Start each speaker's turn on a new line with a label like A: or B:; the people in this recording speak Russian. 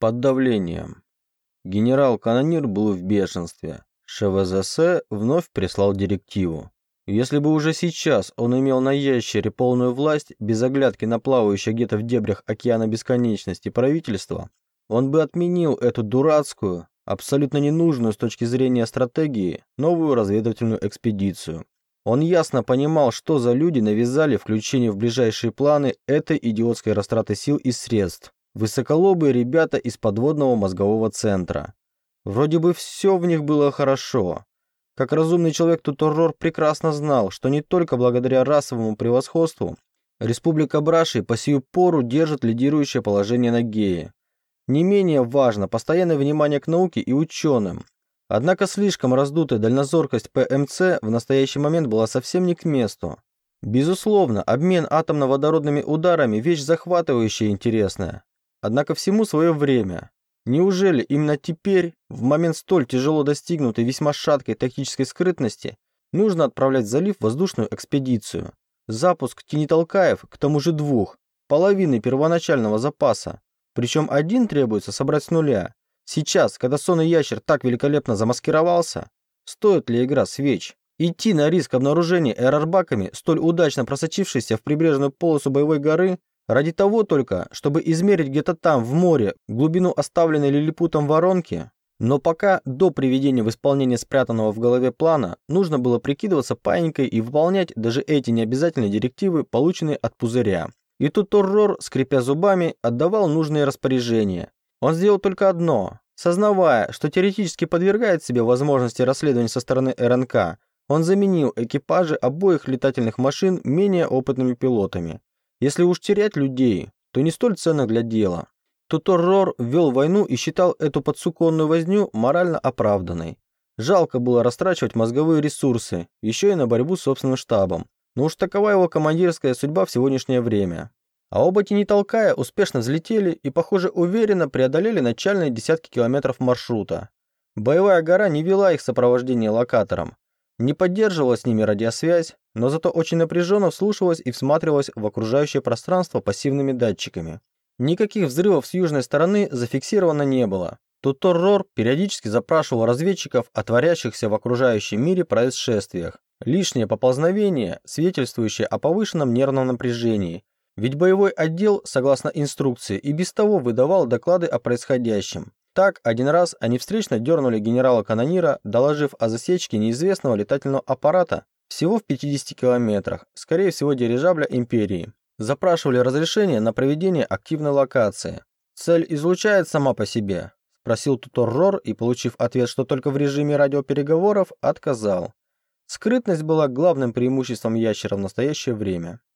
A: под давлением. Генерал-канонир был в бешенстве. ШВЗС вновь прислал директиву. Если бы уже сейчас он имел на ящере полную власть, без оглядки на плавающее где-то в дебрях океана бесконечности правительство, он бы отменил эту дурацкую, абсолютно ненужную с точки зрения стратегии, новую разведывательную экспедицию. Он ясно понимал, что за люди навязали включение в ближайшие планы этой идиотской растраты сил и средств. Высоколобые ребята из подводного мозгового центра. Вроде бы все в них было хорошо. Как разумный человек Туторрор прекрасно знал, что не только благодаря расовому превосходству Республика Браши по сию пору держит лидирующее положение на Гее. Не менее важно постоянное внимание к науке и ученым. Однако слишком раздутая дальнозоркость ПМЦ в настоящий момент была совсем не к месту. Безусловно, обмен атомно-водородными ударами – вещь захватывающая и интересная. Однако всему свое время. Неужели именно теперь, в момент столь тяжело достигнутой весьма шаткой тактической скрытности, нужно отправлять в залив воздушную экспедицию? Запуск тенитолкаев, к тому же двух, половины первоначального запаса. Причем один требуется собрать с нуля. Сейчас, когда сонный ящер так великолепно замаскировался, стоит ли игра свеч? Идти на риск обнаружения эрорбаками, столь удачно просочившейся в прибрежную полосу боевой горы, Ради того только, чтобы измерить где-то там, в море, глубину оставленной лилипутом воронки, но пока до приведения в исполнение спрятанного в голове плана нужно было прикидываться паникой и выполнять даже эти необязательные директивы, полученные от пузыря. И тут Торрор, скрипя зубами, отдавал нужные распоряжения. Он сделал только одно. Сознавая, что теоретически подвергает себе возможности расследования со стороны РНК, он заменил экипажи обоих летательных машин менее опытными пилотами. Если уж терять людей, то не столь ценно для дела. Туторрор вел войну и считал эту подсуконную возню морально оправданной. Жалко было растрачивать мозговые ресурсы, еще и на борьбу с собственным штабом. Но уж такова его командирская судьба в сегодняшнее время. А оба не толкая успешно взлетели и, похоже, уверенно преодолели начальные десятки километров маршрута. Боевая гора не вела их сопровождение локатором, не поддерживала с ними радиосвязь, но зато очень напряженно вслушивалась и всматривалась в окружающее пространство пассивными датчиками. Никаких взрывов с южной стороны зафиксировано не было. Тутор-Рор периодически запрашивал разведчиков о творящихся в окружающем мире происшествиях. Лишнее поползновение, свидетельствующее о повышенном нервном напряжении. Ведь боевой отдел, согласно инструкции, и без того выдавал доклады о происходящем. Так, один раз они встречно дернули генерала-канонира, доложив о засечке неизвестного летательного аппарата всего в 50 километрах, скорее всего дирижабля Империи. Запрашивали разрешение на проведение активной локации. Цель излучает сама по себе, спросил Тутор Рор и, получив ответ, что только в режиме радиопереговоров, отказал. Скрытность была главным преимуществом ящера в настоящее время.